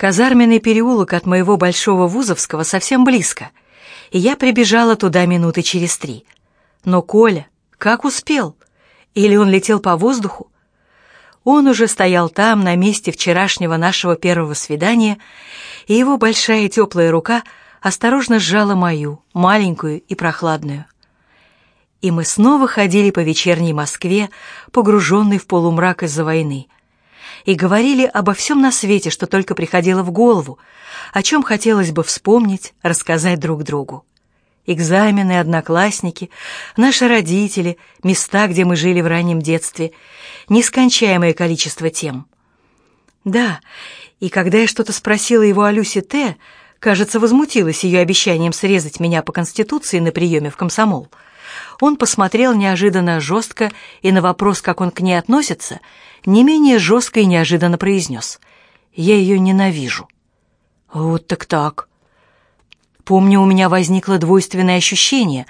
Казарменный переулок от моего Большого Вузовского совсем близко, и я прибежала туда минуты через три. Но Коля, как успел? Или он летел по воздуху? Он уже стоял там, на месте вчерашнего нашего первого свидания, и его большая теплая рука осторожно сжала мою, маленькую и прохладную. И мы снова ходили по вечерней Москве, погруженной в полумрак из-за войны — и говорили обо всем на свете, что только приходило в голову, о чем хотелось бы вспомнить, рассказать друг другу. Экзамены, одноклассники, наши родители, места, где мы жили в раннем детстве, нескончаемое количество тем. Да, и когда я что-то спросила его о Люсе Т., кажется, возмутилась ее обещанием срезать меня по Конституции на приеме в комсомол. Он посмотрел неожиданно жестко и на вопрос, как он к ней относится, не менее жестко и неожиданно произнес. «Я ее ненавижу». «Вот так так». Помню, у меня возникло двойственное ощущение.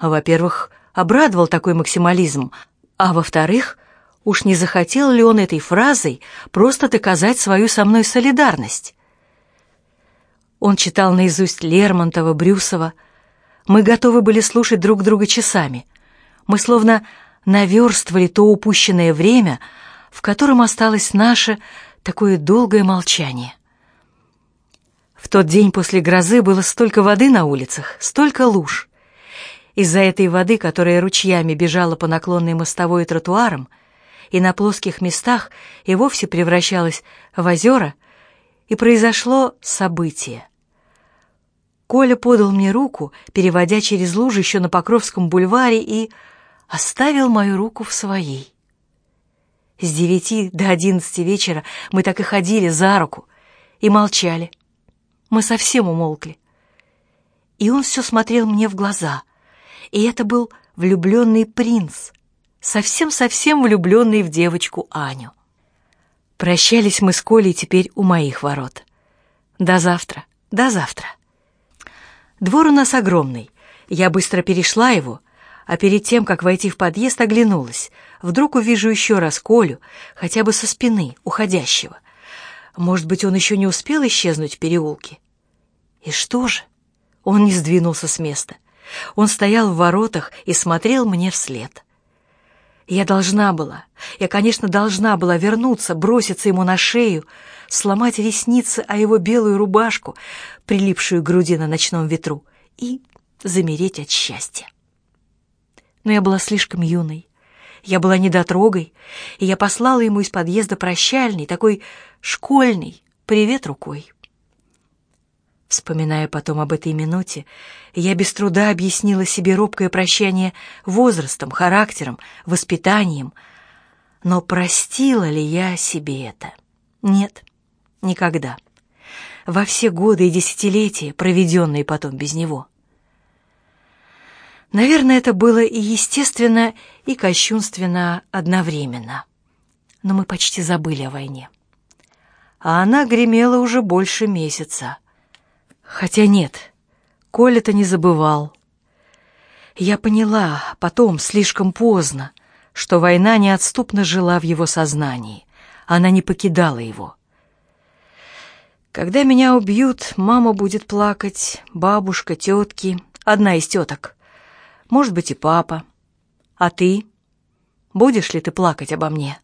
Во-первых, обрадовал такой максимализм, а во-вторых, уж не захотел ли он этой фразой просто доказать свою со мной солидарность? Он читал наизусть Лермонтова, Брюсова. Мы готовы были слушать друг друга часами. Мы словно наверстывали то упущенное время, в котором осталось наше такое долгое молчание. В тот день после грозы было столько воды на улицах, столько луж. Из-за этой воды, которая ручьями бежала по наклонной мостовой и тротуарам, и на плоских местах и вовсе превращалась в озера, и произошло событие. Коля подал мне руку, переводя через лужи еще на Покровском бульваре, и оставил мою руку в своей. С девяти до одиннадцати вечера мы так и ходили за руку и молчали. Мы совсем умолкли. И он все смотрел мне в глаза. И это был влюбленный принц, совсем-совсем влюбленный в девочку Аню. Прощались мы с Колей теперь у моих ворот. До завтра, до завтра. Двор у нас огромный. Я быстро перешла его, а перед тем, как войти в подъезд, оглянулась. Вдруг увижу еще раз Колю, хотя бы со спины, уходящего. Может быть, он еще не успел исчезнуть в переулке? И что же? Он не сдвинулся с места. Он стоял в воротах и смотрел мне вслед. Я должна была, я, конечно, должна была вернуться, броситься ему на шею, сломать ресницы о его белую рубашку, прилипшую к груди на ночном ветру, и замереть от счастья но я была слишком юной. Я была недотрогой, и я послала ему из подъезда прощальный, такой школьный, привет рукой. Вспоминая потом об этой минуте, я без труда объяснила себе робкое прощание возрастом, характером, воспитанием. Но простила ли я себе это? Нет, никогда. Во все годы и десятилетия, проведенные потом без него — Наверное, это было и естественно, и кощунственно одновременно. Но мы почти забыли о войне. А она гремела уже больше месяца. Хотя нет, Коля-то не забывал. Я поняла потом, слишком поздно, что война неотступно жила в его сознании. Она не покидала его. Когда меня убьют, мама будет плакать, бабушка, тетки, одна из теток — может быть, и папа. А ты? Будешь ли ты плакать обо мне?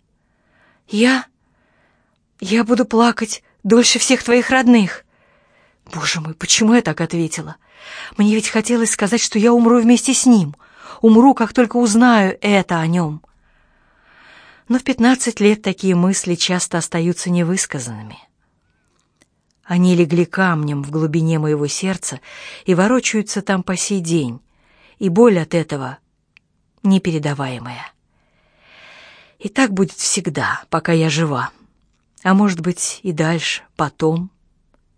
Я? Я буду плакать дольше всех твоих родных. Боже мой, почему я так ответила? Мне ведь хотелось сказать, что я умру вместе с ним. Умру, как только узнаю это о нем. Но в пятнадцать лет такие мысли часто остаются невысказанными. Они легли камнем в глубине моего сердца и ворочаются там по сей день, и боль от этого непередаваемая. И так будет всегда, пока я жива. А может быть и дальше, потом,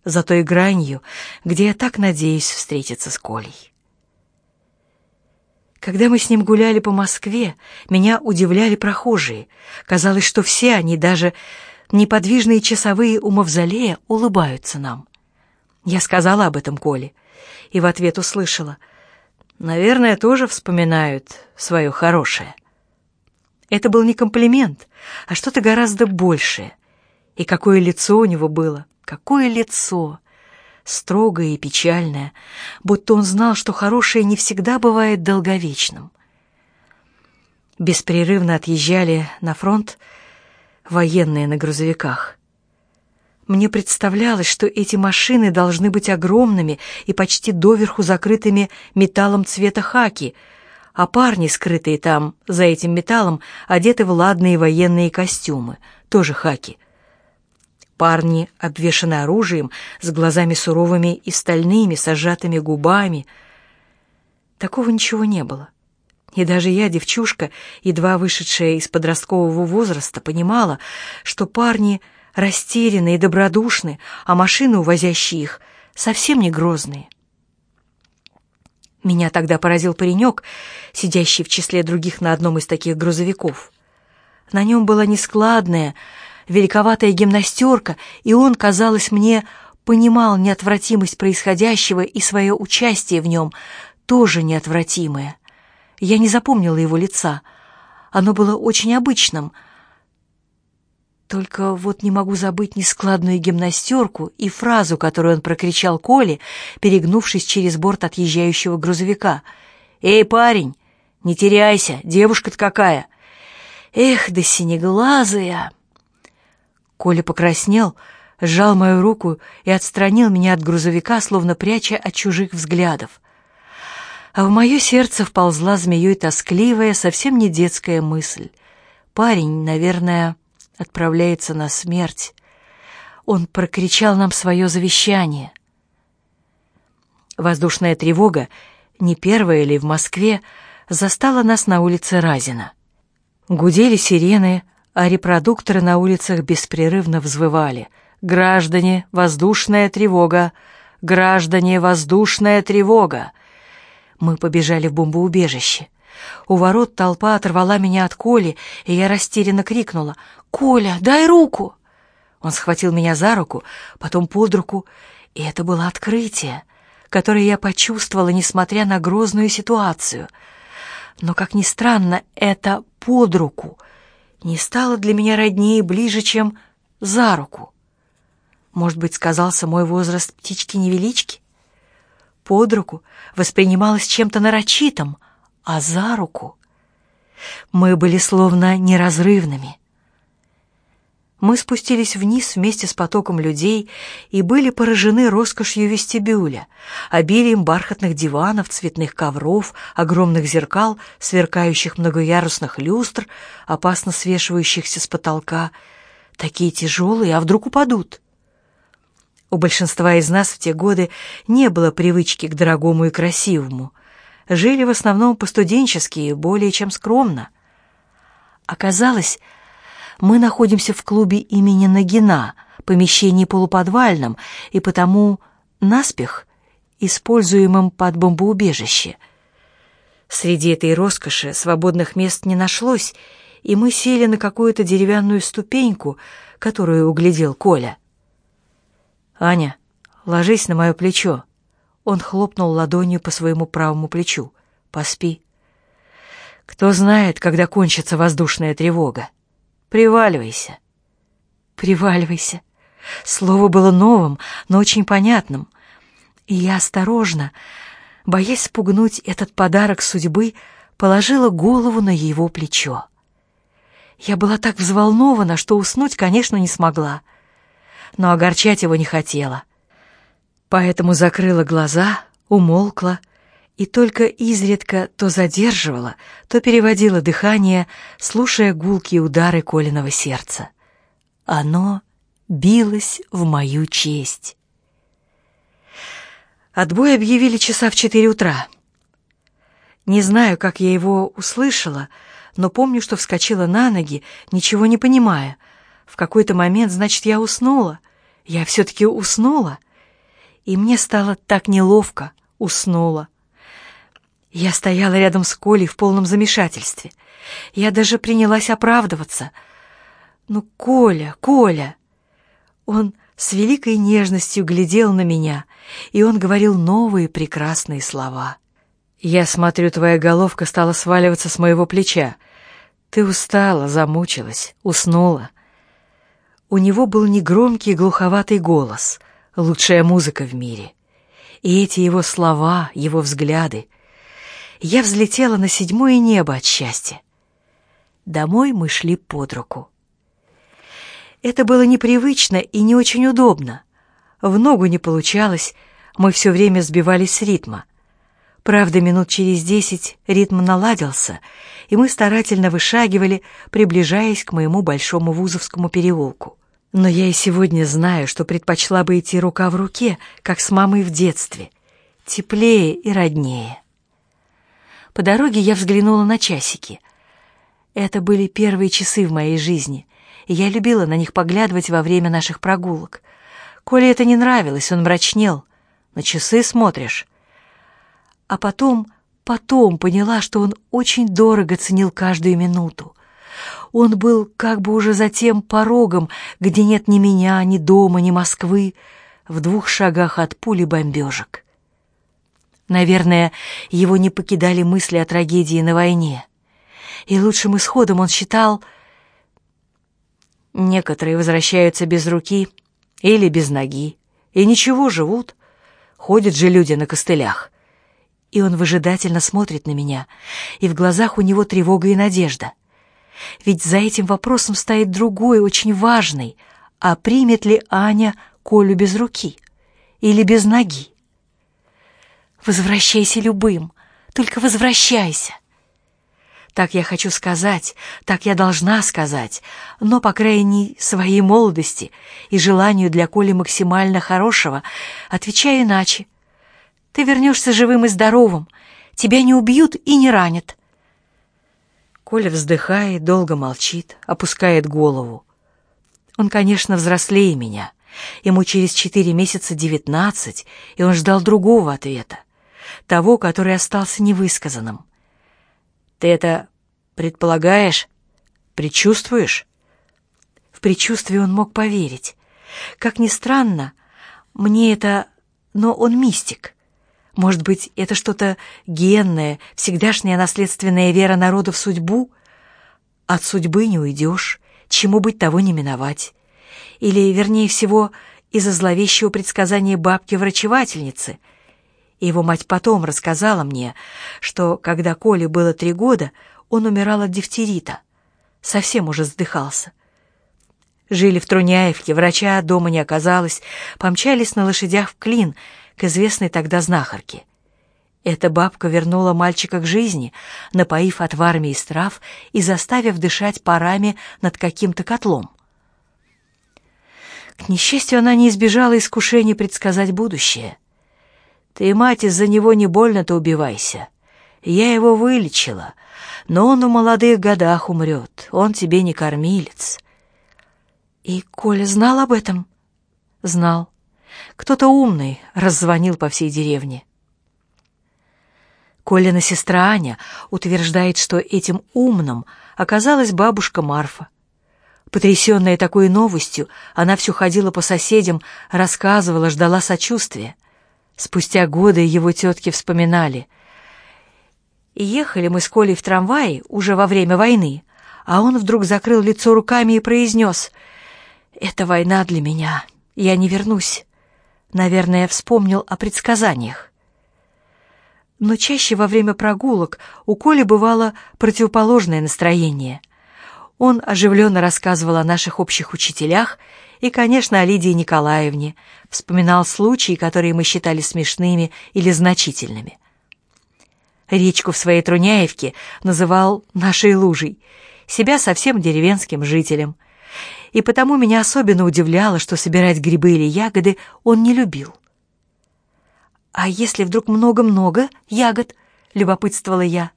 за той гранью, где я так надеюсь встретиться с Колей. Когда мы с ним гуляли по Москве, меня удивляли прохожие. Казалось, что все они, даже неподвижные часовые у мавзолея, улыбаются нам. Я сказала об этом Коле, и в ответ услышала — наверное, тоже вспоминают свое хорошее. Это был не комплимент, а что-то гораздо большее. И какое лицо у него было, какое лицо! Строгое и печальное, будто он знал, что хорошее не всегда бывает долговечным. Беспрерывно отъезжали на фронт военные на грузовиках. Мне представлялось, что эти машины должны быть огромными и почти доверху закрытыми металлом цвета хаки, а парни, скрытые там, за этим металлом, одеты в ладные военные костюмы, тоже хаки. Парни обвешаны оружием, с глазами суровыми и стальными, с сжатыми губами. Такого ничего не было. И даже я, девчушка, едва вышедшая из подросткового возраста, понимала, что парни растеряны и добродушны, а машины, увозящие их, совсем не грозные. Меня тогда поразил паренек, сидящий в числе других на одном из таких грузовиков. На нем была нескладная, великоватая гимнастерка, и он, казалось мне, понимал неотвратимость происходящего и свое участие в нем, тоже неотвратимое. Я не запомнила его лица. Оно было очень обычным. Только вот не могу забыть нескладную гимнастерку и фразу, которую он прокричал Коле, перегнувшись через борт отъезжающего грузовика. «Эй, парень, не теряйся, девушка-то какая!» «Эх, да синеглазая!» Коля покраснел, сжал мою руку и отстранил меня от грузовика, словно пряча от чужих взглядов а в мое сердце вползла змеей тоскливая, совсем не детская мысль. Парень, наверное, отправляется на смерть. Он прокричал нам свое завещание. Воздушная тревога, не первая ли в Москве, застала нас на улице Разина. Гудели сирены, а репродукторы на улицах беспрерывно взвывали. «Граждане, воздушная тревога! Граждане, воздушная тревога!» Мы побежали в бомбоубежище. У ворот толпа оторвала меня от Коли, и я растерянно крикнула «Коля, дай руку!» Он схватил меня за руку, потом под руку, и это было открытие, которое я почувствовала, несмотря на грозную ситуацию. Но, как ни странно, это под руку не стало для меня роднее и ближе, чем за руку. Может быть, сказался мой возраст птички-невелички? Под руку воспринималось чем-то нарочитым, а за руку мы были словно неразрывными. Мы спустились вниз вместе с потоком людей и были поражены роскошью вестибюля, обилием бархатных диванов, цветных ковров, огромных зеркал, сверкающих многоярусных люстр, опасно свешивающихся с потолка, такие тяжелые, а вдруг упадут. У большинства из нас в те годы не было привычки к дорогому и красивому. Жили в основном по-студенчески и более чем скромно. Оказалось, мы находимся в клубе имени Нагина, помещении полуподвальном и потому наспех используемом под бомбоубежище. Среди этой роскоши свободных мест не нашлось, и мы сели на какую-то деревянную ступеньку, которую углядел Коля. «Аня, ложись на мое плечо». Он хлопнул ладонью по своему правому плечу. «Поспи». «Кто знает, когда кончится воздушная тревога. Приваливайся». «Приваливайся». Слово было новым, но очень понятным. И я осторожно, боясь спугнуть этот подарок судьбы, положила голову на его плечо. Я была так взволнована, что уснуть, конечно, не смогла но огорчать его не хотела. Поэтому закрыла глаза, умолкла и только изредка то задерживала, то переводила дыхание, слушая гулкие удары Колиного сердца. Оно билось в мою честь. Отбой объявили часа в четыре утра. Не знаю, как я его услышала, но помню, что вскочила на ноги, ничего не понимая — в какой-то момент, значит, я уснула. Я все-таки уснула. И мне стало так неловко. Уснула. Я стояла рядом с Колей в полном замешательстве. Я даже принялась оправдываться. «Ну, Коля, Коля!» Он с великой нежностью глядел на меня, и он говорил новые прекрасные слова. «Я смотрю, твоя головка стала сваливаться с моего плеча. Ты устала, замучилась, уснула. У него был негромкий глуховатый голос, лучшая музыка в мире. И эти его слова, его взгляды. Я взлетела на седьмое небо от счастья. Домой мы шли под руку. Это было непривычно и не очень удобно. В ногу не получалось, мы все время сбивались с ритма. Правда, минут через десять ритм наладился, и мы старательно вышагивали, приближаясь к моему большому Вузовскому переулку. Но я и сегодня знаю, что предпочла бы идти рука в руке, как с мамой в детстве. Теплее и роднее. По дороге я взглянула на часики. Это были первые часы в моей жизни, и я любила на них поглядывать во время наших прогулок. Коле это не нравилось, он мрачнел. На часы смотришь. А потом, потом поняла, что он очень дорого ценил каждую минуту. Он был как бы уже за тем порогом, где нет ни меня, ни дома, ни Москвы, в двух шагах от пули бомбежек. Наверное, его не покидали мысли о трагедии на войне. И лучшим исходом он считал... Некоторые возвращаются без руки или без ноги, и ничего, живут. Ходят же люди на костылях. И он выжидательно смотрит на меня, и в глазах у него тревога и надежда. Ведь за этим вопросом стоит другой, очень важный. А примет ли Аня Колю без руки? Или без ноги? Возвращайся любым, только возвращайся. Так я хочу сказать, так я должна сказать, но, по крайней своей молодости и желанию для Коли максимально хорошего, отвечаю иначе. Ты вернешься живым и здоровым, тебя не убьют и не ранят. Коля вздыхает, долго молчит, опускает голову. Он, конечно, взрослее меня. Ему через четыре месяца девятнадцать, и он ждал другого ответа, того, который остался невысказанным. «Ты это предполагаешь? Предчувствуешь?» В предчувствие он мог поверить. Как ни странно, мне это... Но он мистик. Может быть, это что-то генное, всегдашняя наследственная вера народа в судьбу? От судьбы не уйдешь, чему быть того не миновать. Или, вернее всего, из-за зловещего предсказания бабки-врачевательницы. Его мать потом рассказала мне, что, когда Коле было три года, он умирал от дифтерита. Совсем уже вздыхался. Жили в Труняевке, врача дома не оказалось, помчались на лошадях в Клин — к известной тогда знахарке. Эта бабка вернула мальчика к жизни, напоив отварами из трав и заставив дышать парами над каким-то котлом. К несчастью, она не избежала искушения предсказать будущее. «Ты, мать, из-за него не больно-то убивайся. Я его вылечила, но он в молодых годах умрет, он тебе не кормилец». «И Коля знал об этом?» «Знал. Кто-то умный раззвонил по всей деревне. Колина сестра Аня утверждает, что этим умным оказалась бабушка Марфа. Потрясенная такой новостью, она все ходила по соседям, рассказывала, ждала сочувствия. Спустя годы его тетки вспоминали. Ехали мы с Колей в трамвае уже во время войны, а он вдруг закрыл лицо руками и произнес «Это война для меня, я не вернусь». Наверное, вспомнил о предсказаниях. Но чаще во время прогулок у Коли бывало противоположное настроение. Он оживленно рассказывал о наших общих учителях и, конечно, о Лидии Николаевне, вспоминал случаи, которые мы считали смешными или значительными. Речку в своей Труняевке называл «нашей лужей», себя совсем деревенским жителем — и потому меня особенно удивляло, что собирать грибы или ягоды он не любил. «А если вдруг много-много ягод?» — любопытствовала я.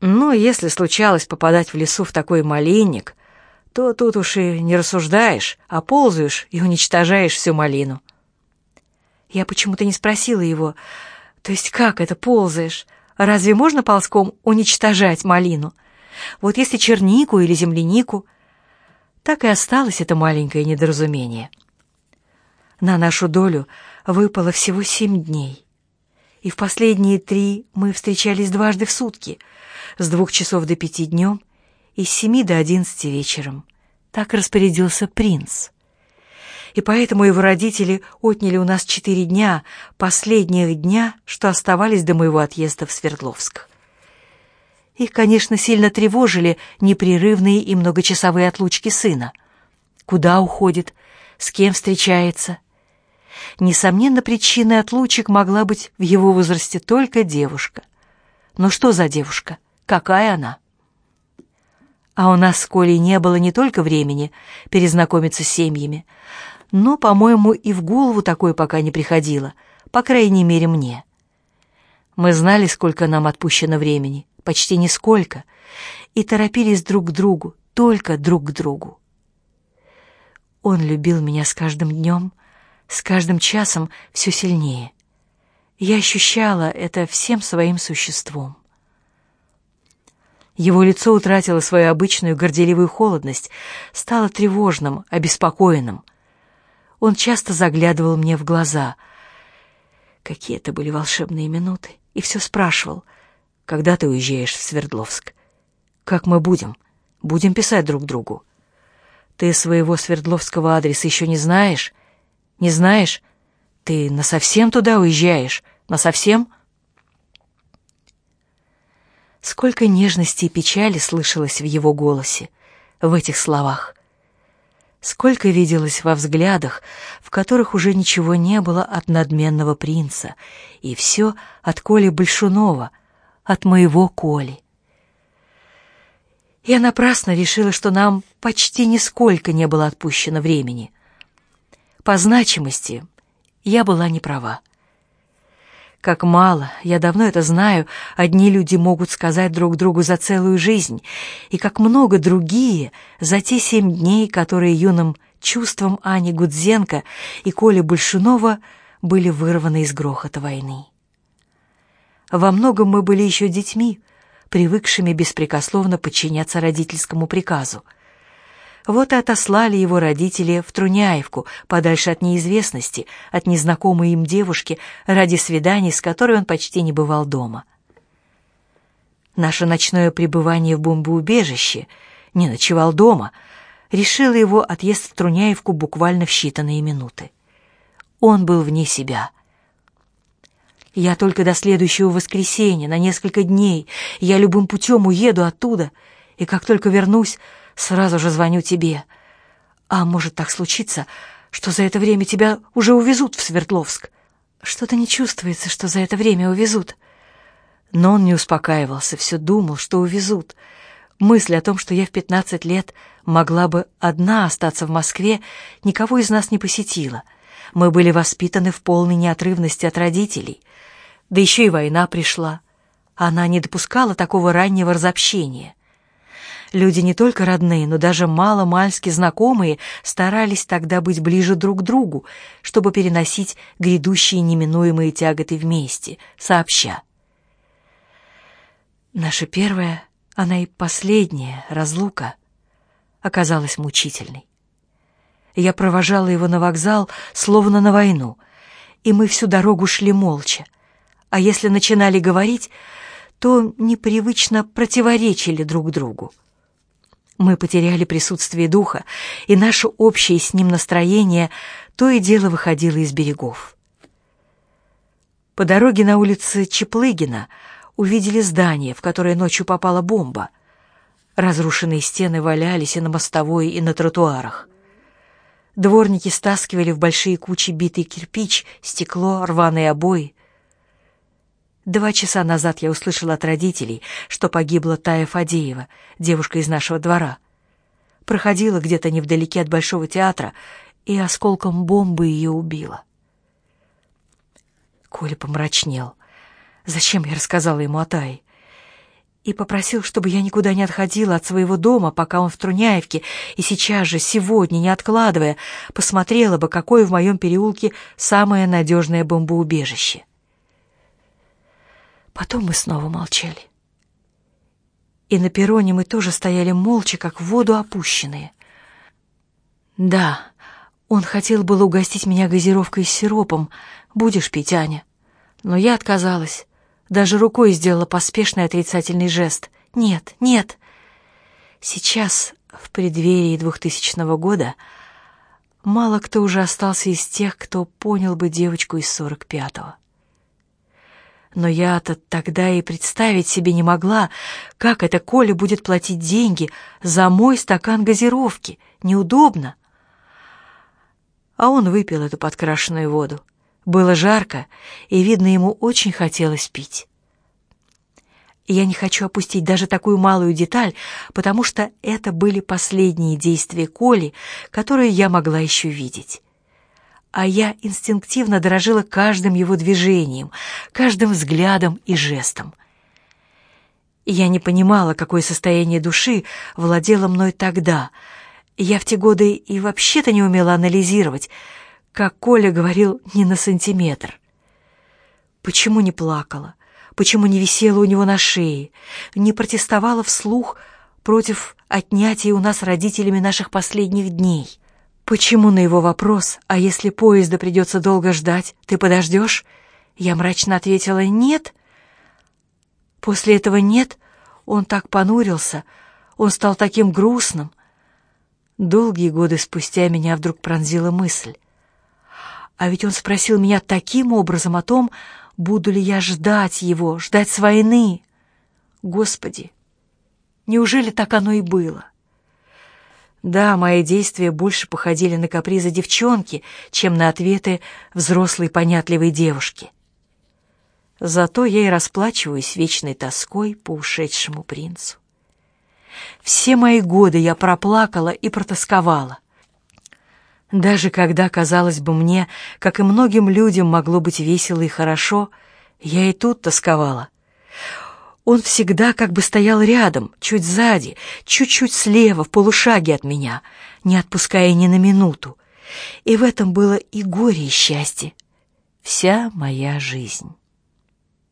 «Ну, если случалось попадать в лесу в такой малинник, то тут уж и не рассуждаешь, а ползаешь и уничтожаешь всю малину». Я почему-то не спросила его, то есть как это ползаешь? Разве можно ползком уничтожать малину? Вот если чернику или землянику, так и осталось это маленькое недоразумение. На нашу долю выпало всего семь дней. И в последние три мы встречались дважды в сутки, с двух часов до пяти днем и с семи до одиннадцати вечером. Так распорядился принц. и поэтому его родители отняли у нас четыре дня, последних дня, что оставались до моего отъезда в Свердловск. Их, конечно, сильно тревожили непрерывные и многочасовые отлучки сына. Куда уходит, с кем встречается. Несомненно, причиной отлучек могла быть в его возрасте только девушка. Но что за девушка? Какая она? А у нас с Колей не было не только времени перезнакомиться с семьями, но, по-моему, и в голову такое пока не приходило, по крайней мере, мне. Мы знали, сколько нам отпущено времени, почти нисколько, и торопились друг к другу, только друг к другу. Он любил меня с каждым днем, с каждым часом все сильнее. Я ощущала это всем своим существом. Его лицо утратило свою обычную горделивую холодность, стало тревожным, обеспокоенным. Он часто заглядывал мне в глаза. Какие это были волшебные минуты, и все спрашивал — когда ты уезжаешь в Свердловск? Как мы будем? Будем писать друг другу. Ты своего Свердловского адреса еще не знаешь? Не знаешь? Ты насовсем туда уезжаешь? Насовсем? Сколько нежности и печали слышалось в его голосе, в этих словах. Сколько виделось во взглядах, в которых уже ничего не было от надменного принца, и все от Коли Большунова — от моего Коли. Я напрасно решила, что нам почти нисколько не было отпущено времени. По значимости я была не права. Как мало, я давно это знаю, одни люди могут сказать друг другу за целую жизнь, и как много другие за те семь дней, которые юным чувством Ани Гудзенко и Коли Большунова были вырваны из грохота войны. Во многом мы были еще детьми, привыкшими беспрекословно подчиняться родительскому приказу. Вот и отослали его родители в Труняевку, подальше от неизвестности, от незнакомой им девушки, ради свиданий, с которой он почти не бывал дома. Наше ночное пребывание в бомбоубежище, не ночевал дома, решило его отъезд в Труняевку буквально в считанные минуты. Он был вне себя — я только до следующего воскресенья, на несколько дней. Я любым путем уеду оттуда, и как только вернусь, сразу же звоню тебе. А может так случиться, что за это время тебя уже увезут в Свердловск? Что-то не чувствуется, что за это время увезут. Но он не успокаивался, все думал, что увезут. Мысль о том, что я в пятнадцать лет могла бы одна остаться в Москве, никого из нас не посетила. Мы были воспитаны в полной неотрывности от родителей — да еще и война пришла. Она не допускала такого раннего разобщения. Люди не только родные, но даже мало-мальски знакомые старались тогда быть ближе друг к другу, чтобы переносить грядущие неминуемые тяготы вместе, сообща. Наша первая, она и последняя разлука оказалась мучительной. Я провожала его на вокзал, словно на войну, и мы всю дорогу шли молча а если начинали говорить, то непривычно противоречили друг другу. Мы потеряли присутствие духа, и наше общее с ним настроение то и дело выходило из берегов. По дороге на улице Чеплыгина увидели здание, в которое ночью попала бомба. Разрушенные стены валялись и на мостовой, и на тротуарах. Дворники стаскивали в большие кучи битый кирпич, стекло, рваные обои. Два часа назад я услышала от родителей, что погибла Тая Фадеева, девушка из нашего двора. Проходила где-то невдалеке от Большого театра, и осколком бомбы ее убила. Коля помрачнел. Зачем я рассказала ему о Тае? И попросил, чтобы я никуда не отходила от своего дома, пока он в Труняевке, и сейчас же, сегодня, не откладывая, посмотрела бы, какое в моем переулке самое надежное бомбоубежище. Потом мы снова молчали. И на перроне мы тоже стояли молча, как в воду опущенные. Да, он хотел было угостить меня газировкой с сиропом. Будешь пить, Аня? Но я отказалась. Даже рукой сделала поспешный отрицательный жест. Нет, нет. Сейчас, в преддверии двухтысячного года, мало кто уже остался из тех, кто понял бы девочку из сорок пятого. Но я-то тогда и представить себе не могла, как это Коля будет платить деньги за мой стакан газировки. Неудобно. А он выпил эту подкрашенную воду. Было жарко, и, видно, ему очень хотелось пить. Я не хочу опустить даже такую малую деталь, потому что это были последние действия Коли, которые я могла еще видеть а я инстинктивно дорожила каждым его движением, каждым взглядом и жестом. Я не понимала, какое состояние души владело мной тогда. Я в те годы и вообще-то не умела анализировать, как Коля говорил, не на сантиметр. Почему не плакала? Почему не висела у него на шее? Не протестовала вслух против отнятия у нас родителями наших последних дней? Почему на его вопрос, а если поезда придется долго ждать, ты подождешь? Я мрачно ответила «нет». После этого «нет» он так понурился, он стал таким грустным. Долгие годы спустя меня вдруг пронзила мысль. А ведь он спросил меня таким образом о том, буду ли я ждать его, ждать с войны. Господи, неужели так оно и было? Да, мои действия больше походили на капризы девчонки, чем на ответы взрослой понятливой девушки. Зато я и расплачиваюсь вечной тоской по ушедшему принцу. Все мои годы я проплакала и протосковала. Даже когда, казалось бы, мне, как и многим людям, могло быть весело и хорошо, я и тут тосковала. Он всегда как бы стоял рядом, чуть сзади, чуть-чуть слева, в полушаге от меня, не отпуская ни на минуту. И в этом было и горе, и счастье. Вся моя жизнь.